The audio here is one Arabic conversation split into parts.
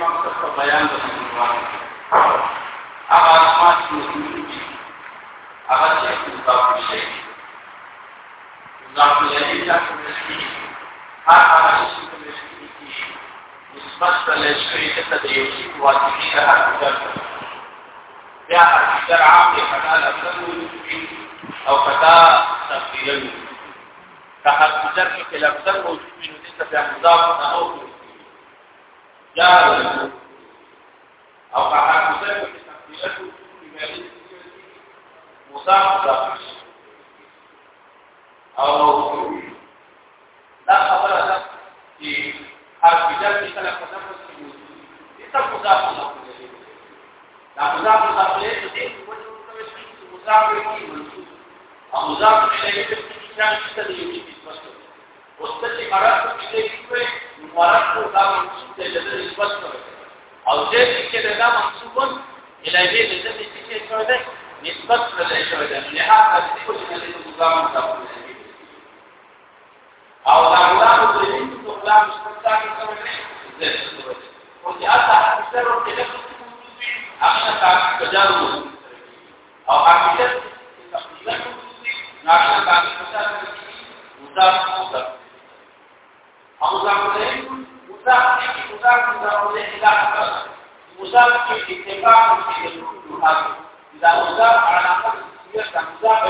مقصد په بیان د مسلمان هغه اسماء چې موجود دي هغه چې مضاف شي مضاف الیه چې هر هغه چې نسبت کړل شي چې د یو شی واجبي ده هغه بیا حقیقت عام دی خطا لفظ أو خطا تفصیلا که حقیقت کې لفظ موجود وي نو دې ته مضاف نه أو جار او احاديثه کې تفصیلات په معنی مصاحب او دا خبره ده چې حافظه کې کله په دغه کې موجود دي دا مصاحب دا مصاحب مصاحب دې چې مصاحب کې منصوب او مصاحب کې چې څنګه څه دی چې نسبت اوس چې مراد کې دې کوي مراد کو دا منصوب دې د نسبت کوي او دې چې دا منصوب الیه دې د دې چې څه ده نسبت له شوی ده نه هغه چې کوم چې مضاف مضاف او دا مضاف دې په مضاف مستقیم کوي دې او چې اته سره کې هغه تاسو تجارب او حقیقت تقریبا ناشنا کافي مثال مضاف مضاف أو له مضاف کې مضاف مضاف له اضافه مضاف کې اتفاق کې اذا مضاف علاقه سیاسه مضاف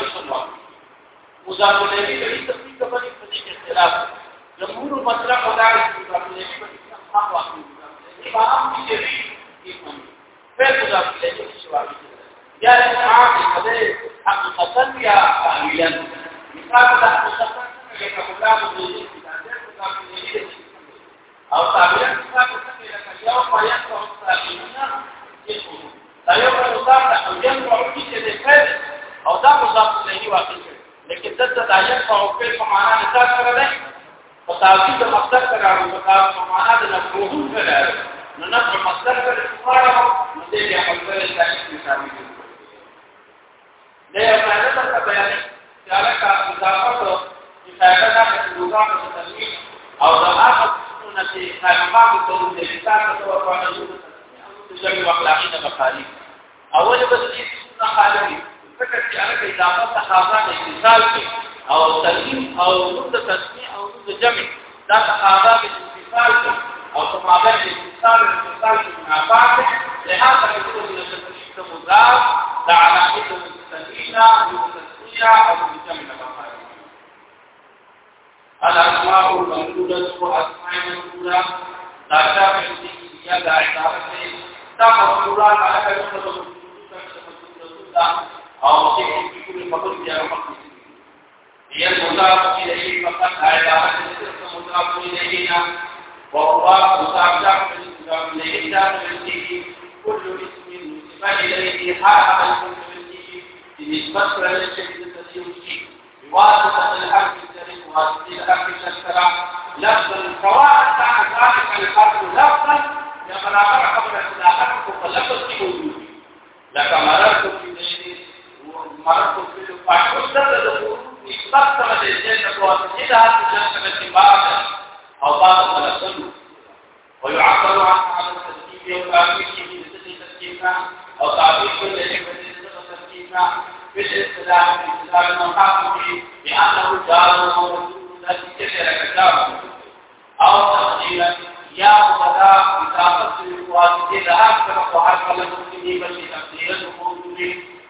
عملا مثال أو الیه لکه یو ما يقرأ الساکنون اسمه دا یو مضاف أو يقرأ ده فعل أو دا مضاف الیه واقع لیکن دته دا يقرأ په معنا نثال سره د مصدر سره په معنا د مفعول سره نو نفع مصدر پر استفاده نو دې بیا مصدر ثابت مثال دي دا یو څه ته بیان چې علاقه اضافه چې فائدہ ده چې لغات أو تنوین أو د هغه څه چې خلقات ته د انسان ته ورکړل شي چې اخلاقی نه مخالف اول به دې څه خالي فکر چې علاقه اضافه تقاضا د اتصال کې أو تنوین أو د تسمیع أو د جمع دا تقاضا د اتصال أو مابین د انسان أو انسان کې منافات لهدا يكون من التشريك مضاف د علامه مستقيمه أو مستقيمه أو مفاعل الأسماء الموجودة واسماء الموجودة. دا شامل دي یا دا عبارت دا مذکورات علاقه أو چې کوم مقصود یا مقصود هي المضاف اليه فقط عبارت مضاف اليه وهو متابعة لإحداث منه كل اسم نسب إليه حرف المنتهي بنسبة للشيء التسيوسي بواسطة الحرف واسطة الحرف الشكرة لفظا سواء كان ذلك الحرف لفظا يبرابر قبل إصلاحته فلفظ في وجوده لك مررت في الليل ومررت في الفحش وستدد نسبة للشيء واسطة الحرف الشكرة أو بعض تلقن ويعبر عن هذا التسكين وتعبير في تسكيننا أو تعبير كل شيء تسكيننا في في اصطلاح المحاكم بانه جار وموجود الذي كثر كتابه أو تفصيلا يا مبدا اضافه الواسطه لها أكثر وحرف المسلمين بل تفصيلا وموجود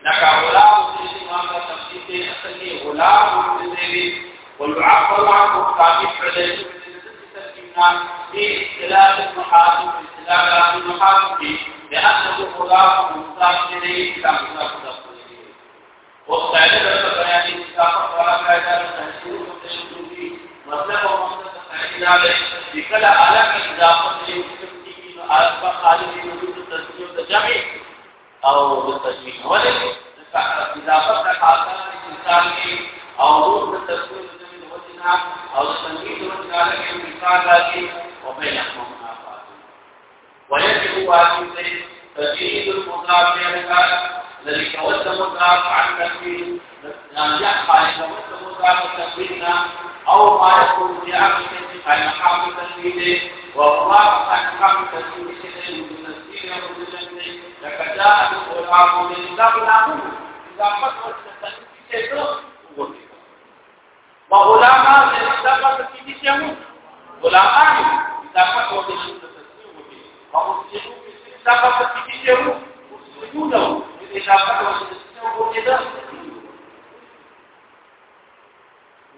لك غلام مسلم هذا تفصيل اصلي غلام مسلم ويعبر عنه تعبير عليه في اختلاف المحاكم چې کله عالم انځا ما غلامان د اضافه کیږي چې موږ غلامان اضافه کوو د تسلیم وکړي او چې موږ اضافه کیږي چې موږ سجوده د اضافه کوو د تسلیم وکړي دا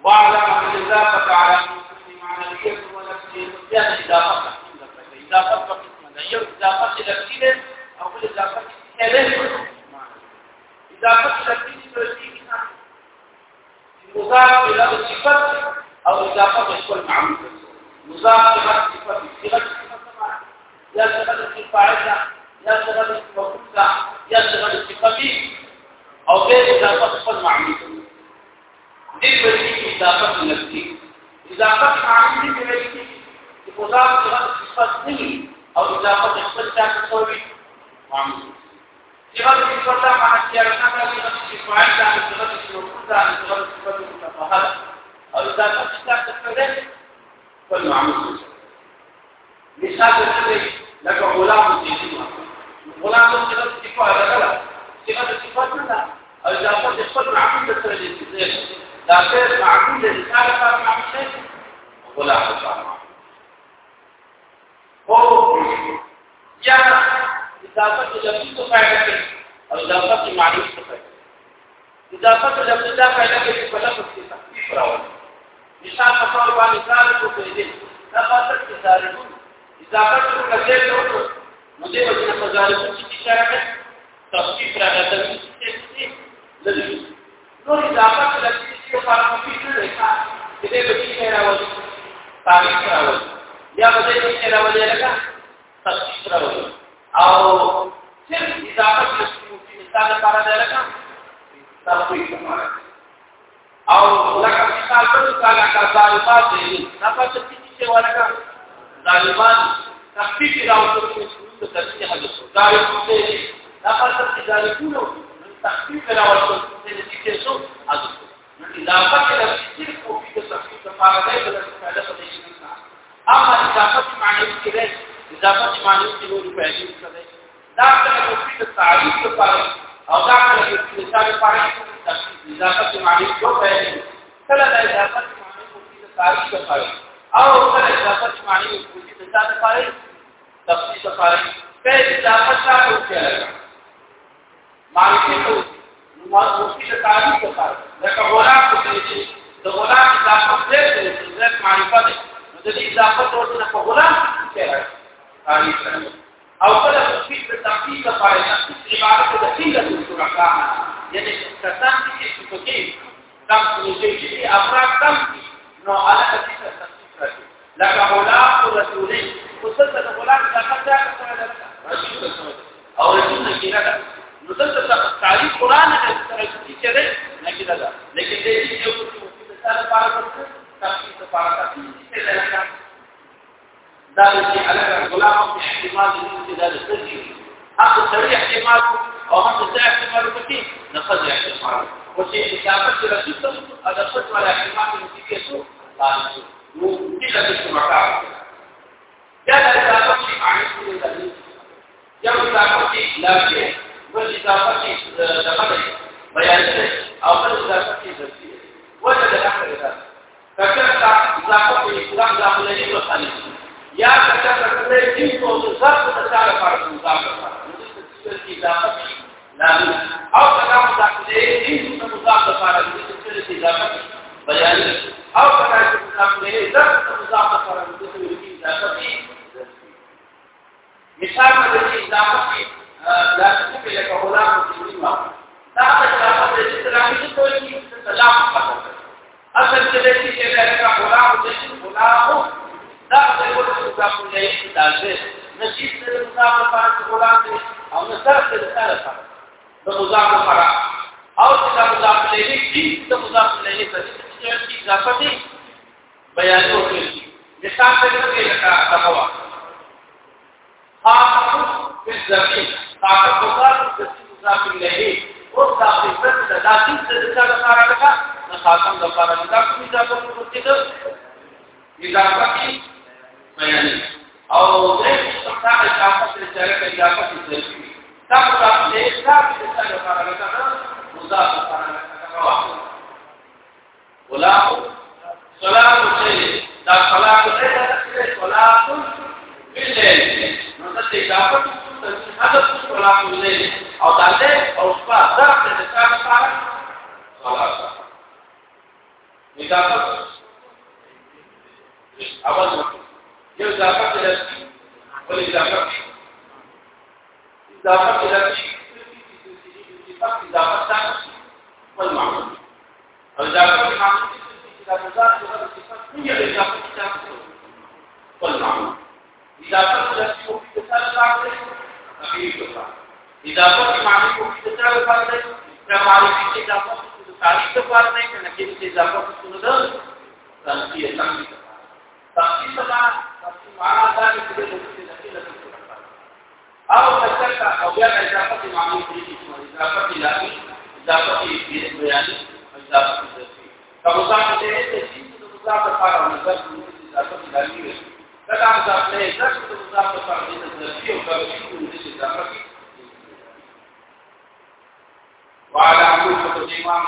وعلى الاضافه على المسلم معنويه ونفسيه يعني اضافه اضافه اضافه اضافه اضافه او اضافه اضافه اضافه مضاف إلى الصفه أو إضافة الكل معمول مضاف إلى الصفه يا صيغه الفاعل يا صيغه المفعول يا صيغه الصفه أو غير إضافة الكل معمول دې إضافة نفسي إضافة معنی دې صفات نه أو إضافة معمول. صفات صفات معنی چې راځي هغه صفات د صفات شروع ده صفات صفات متفاهمه أو اضافه څخه څه کوي معمول مثال دې لکه غلام دې غلام دې صفات صفات صفات صفات نه أو اضافه خپل معمول سره دې دا غیر معقول دي څنګه لپاره معقول شي ولا حساب اضافت لفظی کو فائدہ کوي او اضافت معنی کو فائدہ اضافت لفظی دا فائدہ کوي چې په لفظ کې تخفیف راوړي مثال په ډول باندې ځان کو کوي دا فاصله کې ځارو اضافت کو کړي ته نو دې وجه په ځارو کې اشاره کوي تخفیف راغلی چې لږ نور اضافت لفظی کې فارم کې نه ښه دې به کې راوړي تاریخ راوړي یا به دې کې راوړي لکه تخفیف راوړي او صرف اضافه د مثال لپاره دی لکه تاسو او لکه مثال په کاله کا طالبات دي نه پاتې کیږي ولکه طالبان تخفیف راوړل شوی د تشریح د سودای په نه پاتې کیږي ټول تخفیف راوړل شوی د تشریح سو اضافه کې د صرف او د تخفیف لپاره دی د مثال په اما اضافه معنی کې اضافه چې باندې کیلو روپۍ دي څه دا څنګه په دې تعریف لپاره او دا څنګه په دې تعریف لپاره چې اضافه چې باندې جو کوي کله دا اضافه چې باندې په دې تعریف لپاره او کله اضافه چې باندې په دې تعریف لپاره تفصیل لپاره په اضافه سره کوي معرفت او مفید تعریف لپاره لکه غلام څه دي د غلام اضافه دې معرفت د دې اضافه ورته په غلام کې راځي قالي او کله تفصیل د تحقیق لپاره عبارت د قیلت شرکا یعنی کسان چې په کې کم پروژې چې افراد کم دي نو علاوه د تفصیل راځي لکه غلام رسولي وصلت د غلام د خطا او رسول کې نه نو دلته تعریف قران د سره چې ده نه کېده لیکن دې چې یو څه د تفصیل لپاره تفصیل لپاره تفصیل کوي چې دا دا چې علاقه غلام په احتمال دې دا د ترجمه هغه صریح احتمال أو هغه ځای احتمال نه خځه احتمال اجابه چې رسول دا څه ولا احتمال دې د څه مکار یا دا اجابه چې معنی دې یا اجابه چې لا بل اضافه کې دغه بیان دی أو بل اضافه کې درسي وجه د اخر ده کله اضافه په إسلام داخله نه وصالي یا کله کله چې په ظرف د تعالی پر اضافه د اضافه لازم أو کله داخله دې په مضاف لپاره د اضافه بیان أو کله چې داخله ظرف د مضاف لپاره د اضافه مثال د اضافه لا تكفي لك غلام مسلم دا څه چې د اسلامي ټول د لپاره دا کوم اضافه کوي دا اضافه کی بیان او دې څخه اضافه سره چې اضافه کوي دا په دې اضافه سره لپاره دا مضاف لپاره غلام صلاه شي دا صلاه شي صلاه بالليل نو دا اضافه څه حدث صلاه بالليل او دا او څه دا څه اضافه اول یو اضافه لري ول اضافه اضافه لري اضافه والمعمول اضافه معمول اذا مضاف إلى الصفات هي اضافه ثانية والمعمول اضافه لري في مثال بعد تغيير اضافه معمول في مثال بعد معرفي اضافه تعریف تو پار نہیں کہ نکیل سے اضافہ کو سن دو تنقی ہے تنقی تنقی سلا تنقی مارا تھا کہ پورے لوگ سے نکیل سے او تذکر کا اویا اضافہ کی معمول کی اضافہ کی لاگی اضافہ کی بیانی اضافہ کی ذاتی کم مصاف سے ہے کہ چیز تو مصاف پر پار اور نظر کی اضافہ کی لاگی ہے تکا مصاف نے اضافہ تو مصاف پر پار نہیں نظر کی اور کبھی کو اضافہ کی وعلى عمود الإمام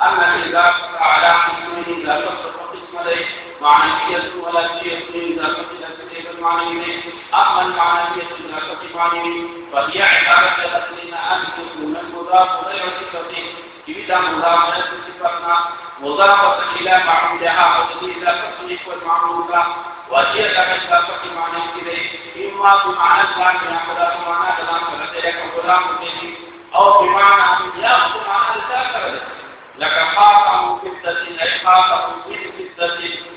أن الإضافة على حكمه لا تصرف قسم ليه معنوية ولا شيء إذا قتل كتيب المعنوي أما المعنوية إذا قتل معنوي فهي عبارة لنا أن تكون المضاف غير صفته إذا مضاف غير صفتنا مضافة إلى معمولها والذي إذا قتل والمعمول وهي لك إضافة معنى إليه. إما بمعنى الكلام يأخذ معنى كلام فلديك غلام به أو بمعنى يأخذ معنى الكافر. لك خاطم في الدين أي خاطم في الدين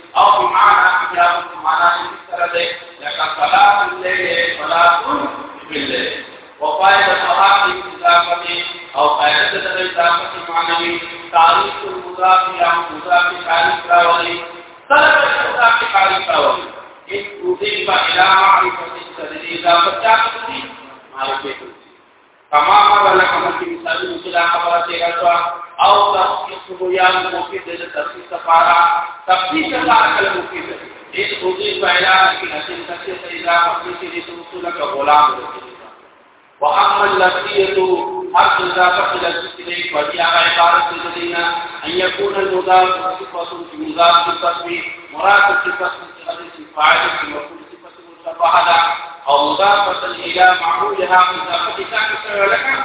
صفه في مضاف صفه مراد في فاعل في مفعول صفة مشبهه أو مضافه إلى معمولها اضافه تكسر لك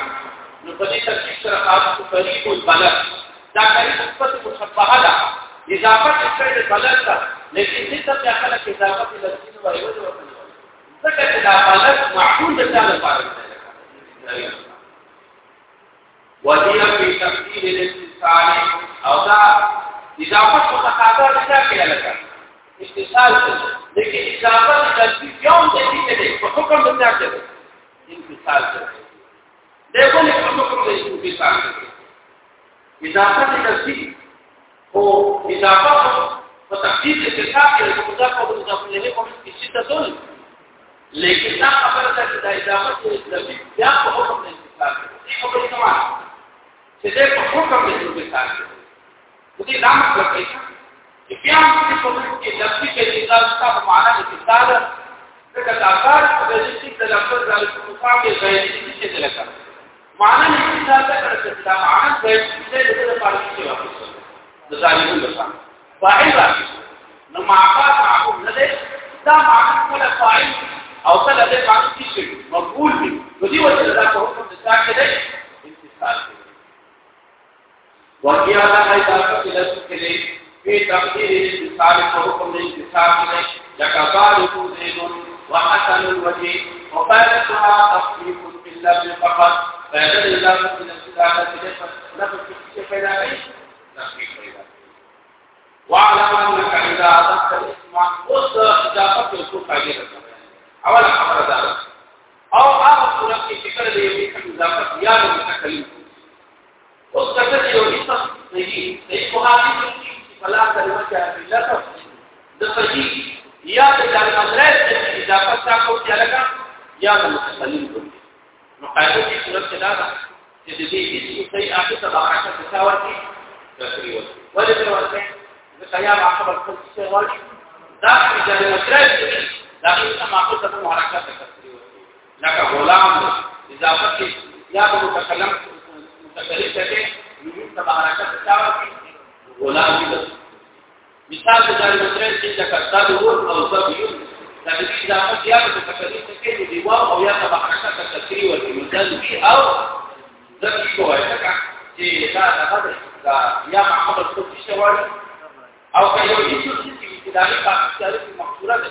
ترکیب سره خاص قریب البلد. دا قریب صفت مشبهه ده اضافه کړي د بلد ته لیکن دې ته بیا خلک اضافه د لسین وایي أو ځکه چې دا بلد معقول ده لپاره وهي في تفسير صالح او دا اضافت متقاضا رجا کیا لگا اتصال سے لیکن اضافت ترتیب یوم دیتی چلے تو حکم بتا چلے انتصال سے دیکھو لیکن حکم دے انتصال سے اضافت ترتیب او اضافت وتقدير الاستحقاق للمضاف والمضاف اليه في سته دول لكن ده خبرتك ده اضافه للترتيب ده حكم الانتقال ايه حكم كمان چې دې په حکم دې څه دې دا مطلب دی چې بیا په کوم کې لفظي کې اضافه په معنا کې څه ده ځکه دا کار په دې چې د لفظ د مقابل غیر څه څه لکه معنا نه څه کړه دا معنا د دې د لپاره کې واپس د ظالمون لپاره فاعل راځي نو معقات معقول نه ده دا معنا کوله فاعل او څه له دې باندې شي مقبول دي نو دی وجه دا په حکم د ځا کې ده انتصال په تفسیر انتصال په حکم د انتصال کې لکه ذالک زین وحسن تفسير بالله فقط اضافه اضافه خبره ده أو هغه صورت فکر دی چې اضافه متکلم اوس کله چې یو اسم صحیح صحیح په حالت کې بلا کلمه چې لفظ د صحیح یا د مدرسې اضافه تاسو ته لګا یا د متکلم نو قاعدة دې صورت کې دا ده چې د دې هیڅ صحیح اخر ته راځي چې تساوي کې تقریبا ولې تر ورته ځکه یا خبر خپل څه وایي دا چې د مشرع دا هیڅ معقول ته حرکت کوي لکه غلام اضافه یا به متکلم متکلم ته نو ته حرکت چاوي غلام دي مثال د جاری مدرسې چې لکه صدور أو صبيون دا د اضافه یا به متکلم ته دی واو أو یا ته حرکت تکریر ورکړي مثال بي أو ذکر کوی چې دا هغه دا یا محمد څه شوی أو که یو هیڅ څه چې د دې په اړه مخصوصه ده.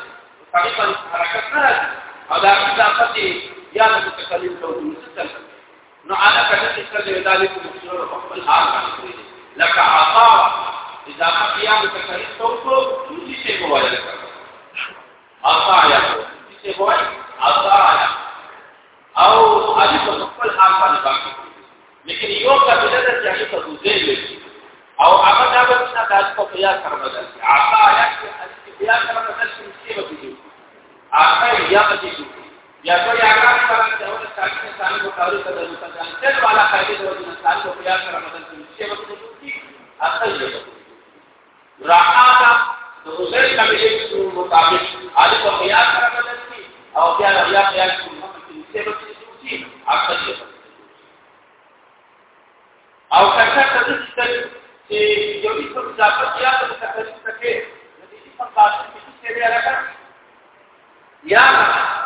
په دې حرکت نه أو دا اضافه یا متکلم ته وځي نو أنا کله چې څه دی دا د مخصوصه په خپل حال باندې لکه عطا اضافه قیام تقریر تو کو دوسری سے گوایا کرتا آتا آیا دوسری سے گوایا آتا آیا او علی په خپل حال باندې باقی لیکن یو قبیله د چاہیے په دوزه لګي او هغه دا به نه داس په بیا سره بدل شي آتا آیا چې بیا سره بدل شي چې به کیږي آتا یا به کیږي یا تو یا هغه سره چې اول ساتي نه سالي په کارو کې درته ځان تل والا قاعده د وژن سالي په بیا سره بدل شي چې به کیږي آتا یې راحه د دوزه قبیله مطابق هغه په قیاس سره بدل شي او بیا یا قیاس کو چې به کیږي هغه یې او کله چې چې یو څه اضافه یا د تکلیف تکي د دې په تاسو کې څه دی راکړه یا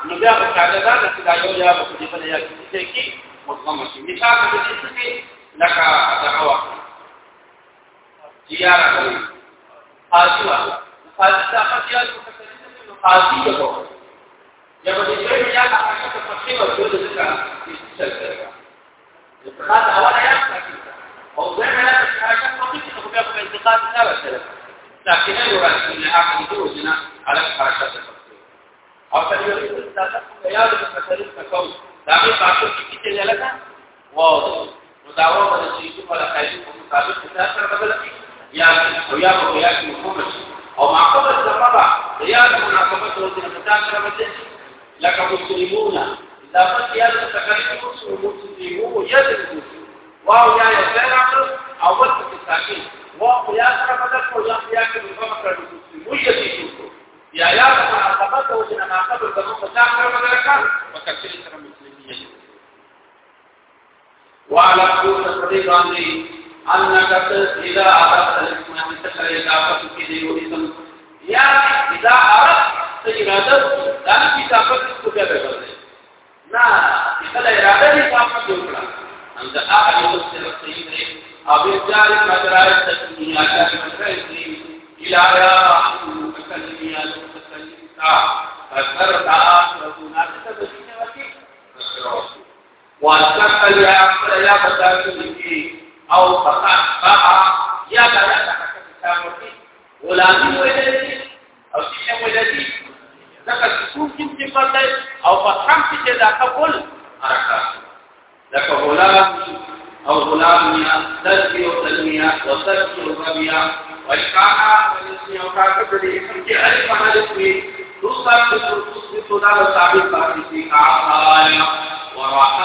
نو بیا په کاغذ دا چې دا یو یا په دې په یا کې کې مطلب شي مثال د دې څه لکه دا وخت زیاره کوي قاضي والا قاضي څخه یا د تکلیف نو قاضي یو یا په دې یا هغه څه په څه ورته د څه څه څه دا اول یا أو زي ما لا حركات بسيطه تبقى في انتقاد ثابت لكن لا يراد ان احد يدوزنا على الحركات البسيطه أو تريد الاستاذ يا المثالين كون داغي تاسو کې چې لکه واو مداومه د شيء په لکه مطابق تاسو بدل یا أو أو یا کې حکومت أو معقبه الزمبا یا مناسبت أو د متاثر بدل لکه مسلمون. إذا فتيا تكلم مسلمون يد واو یا یو ځای راځو أو څه ساکي واو یا سره بدل کو یا یا کې په مکه کړو وی دې شو یا یا په سبب أو چې نه قبل د نو څه سره بدل کړ وکړي سره مسلمانیت وعلى كل صديق باندې أنك إذا أردت الاسلام تكره اضافه کې دی اسم یا إذا أردت إرادة دا چې تاسو کو بیا به نه کله إرادة دې تاسو جوړه عند أحد يفسر السيد أو يجعل مدرائي التسمية كمدرائي إلى يا المتكلمين المتكلمين فذكرت آخرة ناسك بسيطة وكي وأذكرت يا أخر يا فتاة أو فتاة يا بلا تحكي غلامي ولدي أو شيء ولدي لکه سکون کې پاتې أو په هم کې دا قبول حرکت لك غلام أو غلام تزكي وتنمية وتزكي وتنمية والكانا والاسمي وكاكب الاسم في ألف عن الاسم تصبح تصبح دار ثابت باقي عطايا ورحان لا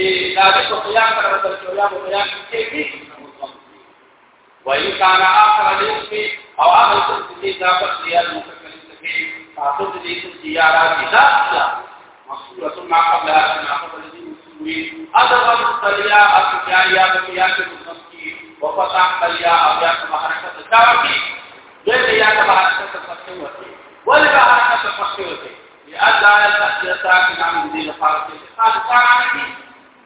چې دا د قیام بیان کې کې وایي کان آخر الاسم أو هغه چې دا په سیال متکلم کې تاسو دې چې زیارا کدا مصورة ما قبل ما قبل دې مسوي ادب الطليا بيا کې مسکی وفتح طليا أو یا حرکت تاوي دې یا حرکت تفصیل وته ولې حرکت تفصیل وته لأدعى الأسيسات عن مدير قال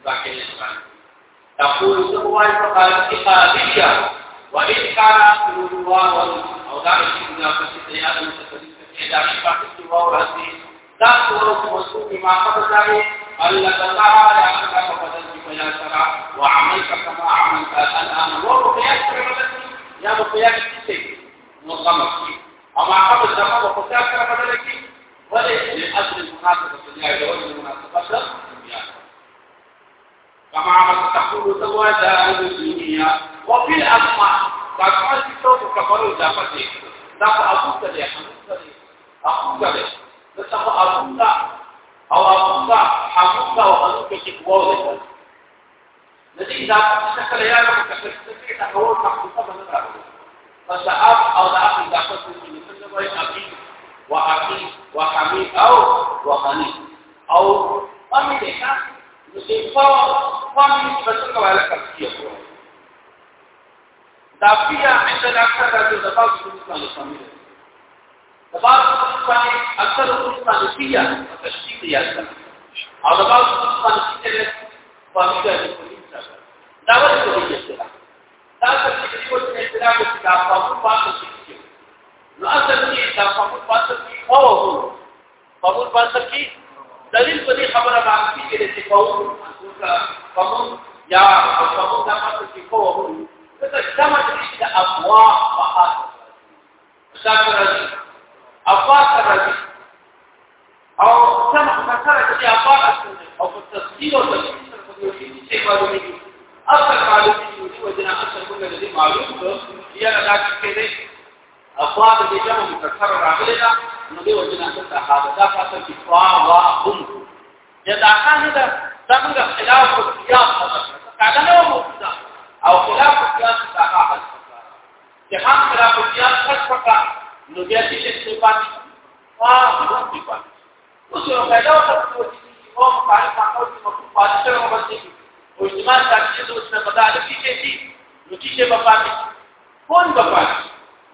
تعالى ذاكر تقول سبوان فقال إقابية وإن كان قلوب الله أو دار الشيء إذا فسد يا أدم تفسد إذا شفاك السواء والهدي ذات ورس مسلم ما قبل ذلك ألا تطاع لأنك فقدت فيا ترى وعملك كما عملت الآن. وبقيت يا بقيت الشيء مصمم أما قبل ذلك وقتك بدلك وليس لأجل المناسبة الدنيا لوجه المناسبة. كما تقول زواجا الدنيا وفي الأسماء فأسماء تكتب كفروا جافتي دفع أبوك لي. حموك لي. دفع أبوك أو أبوك حموکا أو چې قوه ده ندی اضافه شکل یا نو کله چې دا کول محبوبه باندې راغلی فشعب أو دا اضافه چې مثل وای ابي واخي وحمي أو وخني أو امي ده نو چې په فامي چې څنګه وایي کړی دا بیا عند الاکثر راځي د تاسو په څیر فامي د بعض باندې اکثر په باندې فیا تشکیل یا أو د بعض باندې چې په باندې دا ولې کوي چې دا څه چې کوم څه دا چې دا په پاتې شي نو اصل کې دا په پاتې کې أو په پاتې کې دلیل په دې خبره باندې چې چې په أو یا دا پاتې کې أو هو دا جمع دي د ابوا په حال شاکر ابوا سره أو سمع مسره چې ابوا أو په تصدیق أو تفسیر سره په دې څه معلومه أصل معلوم دي چې وجنا أصل موږ دې معلوم. کړو یا دا کې دې افواد دې جمع مکسر راغلي دا نو دې وجنا څه حاله دا فاصل چې فا وا هم یا دا څنګه دا څنګه خلاف او قياس کاغه نو موجوده او خلاف او قياس څخه حل چې هم خلاف او قياس څخه نو بیا چې څه پاتې فا هم دې پاتې اوس یو پیدا وکړو چې او مخالفت او مخالفت سره مبادله او اجتماع تاکید اوس نه پتا ده چې شي نو چې په پاتې کون په پاتې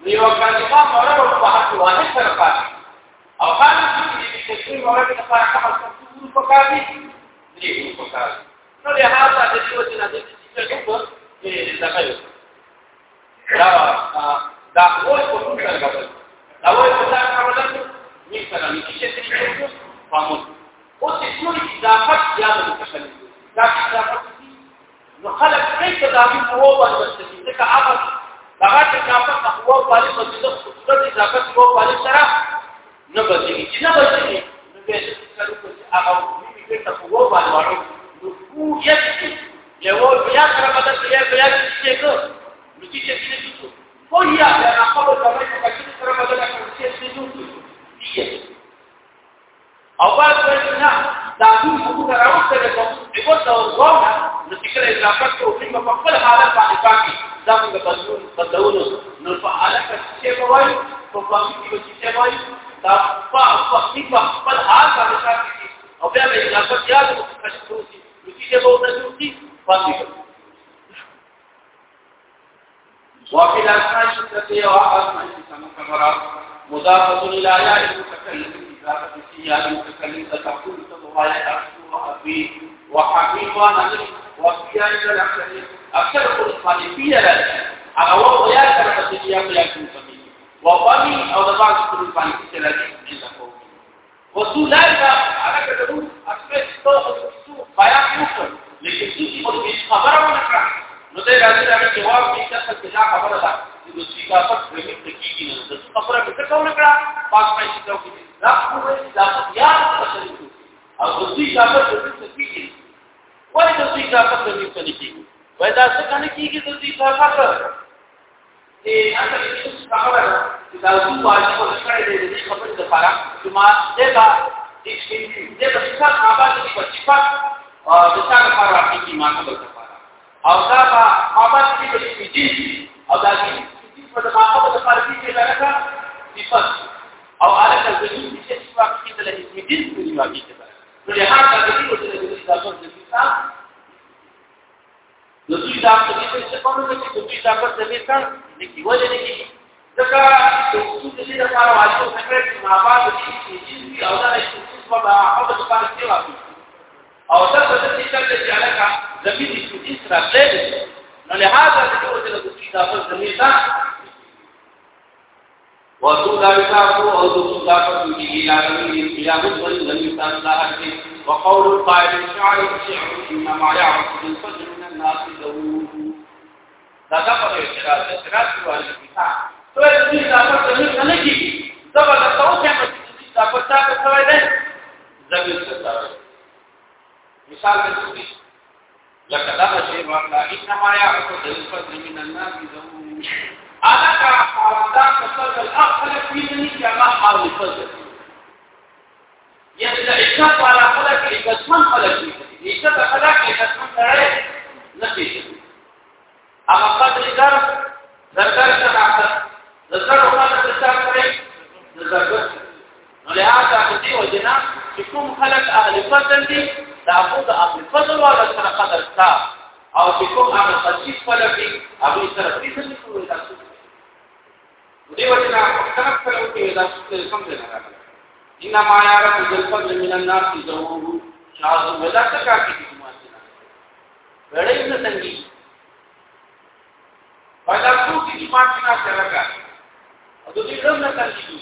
نو یو کلمه مورا په حق واحد سره پاتې او باندې چې د تشریح مورد لپاره کوم څه پکار دي نه پکار نو له هغه د دې وجه نه د چې څه دا دا اوس په ټول څنګه دا وایي چې دا کومه ده نه سره نه چې څه فهمو اوس چې نو اضافه یا د متکلم دا اضافه نو خلک هیڅ د عامه هو باندې چې څه کا هغه دا چې کافه هو باندې مزید خصوصي اضافه هو باندې سره واقعیا نه راځي اکثر خو مخالفي راځي هغه وو یا سره په دې یو یا کوم څه وقامي او د بعض خپل مخالفي راځي نه کوو وسولایکا هغه کډو اکثر څو څو بیان وکړ لیکن چې په دې خبره ونه کړ نو دې راځي دا جواب دې څه څه خبره ده چې دوی کا په پرمټ کېږي نه د خبره وکړو نه کړه پاس پېښې دا کوي دا خو دا یا او دوی کا په پرمټ کېږي وای د دوی طاقت د دوی پلي کېږي وای دا څه کنه کېږي د دوی طاقت دې هغه دې خبره چې دا څو واجب او ښکړې دې خبرې د پاره چې ما دې دا دې چې دې په څه خبره دې په چې پات د څه لپاره راځي ما خبره لپاره او دا په خبره کې د دې او دا دې چې په ما خبره لپاره کې لګا صفات او علاقه د دې چې څه وخت کې د لې دې دې واقعي ده نو له هغه د دې چې د دې د نو دوی دا په دې څه کومه چې دوی دا په دې څنګه لیکي وجه نه کیږي. ځکه چې څه دې لپاره واجب څنګه چې ما بعد دې چې او دا چې په هغه په کار کې واقع او دا په دې څنګه چې علاقه زمي دې چې سره تللی نو له هغه د دې وجه د دوی دا په دې وتداركه او تداركه به العالمين الى مدبر لم يستان لها شيء وقول القائل شعر الشعر انما يعرف بالفجر من الناس ذووه دغه په اعتراض اعتراض کوي ته دې اضافه څه نه کوي زبر د توګه په دې اضافه څه کوي ده زمي ستاره مثال دې لکه دا چې ورته انما يعرف بالفجر من الناس ذووه انا حتى كسرت الأقل في مني كما حاول فضل يعني العشاق على خلق إكسمان خلق إكسمان خلق إكسمان سعيد نفيش أما قدر درس ذكرت معك ذكر وقدر تسافر ذكرت ولهذا قدي وجنا شكوم خلق أهل فضل دي تعبود أهل فضل ولا سنقدر سا أو شكوم أهل خشيف فلقي أبو سرقيد اللي كنت دیو جنا مختلف کلو کې دا څه سمجه نه راغله ان ما یار ذلفت من الناس ذوو شاذ ولا تکا کې دي ماشنا وړې نه څنګه پیدا کو کې ماشنا سره کا او دوی رم نه څنګه دي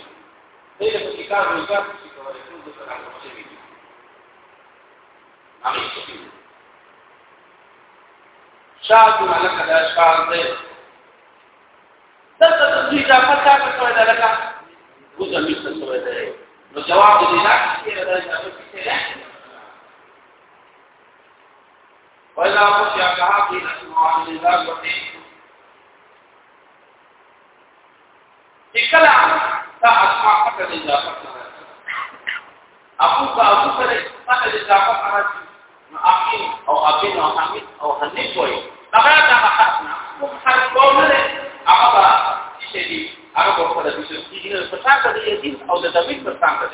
دې په کې کار نه کار چې کوي څه سره راځي دي امي شاذ ملک دا شاذ دغه د دې ځا پتا کوي دا لکه وځي څه څه ده نو جواب دې نه کیږي دا چې څه وإذا خشي كهاتي نسمع عن الله وحي تكلا تا اسماء فقط اضافه ابو کا ابو کرے فقط اضافه راځي نو اخین أو ابین أو حمید أو وای هغه دا حقنا کوم حرف کوم نه هغه شي دي هغه په دې چې دې په تاسو د یتیم او د تبیین په تاسو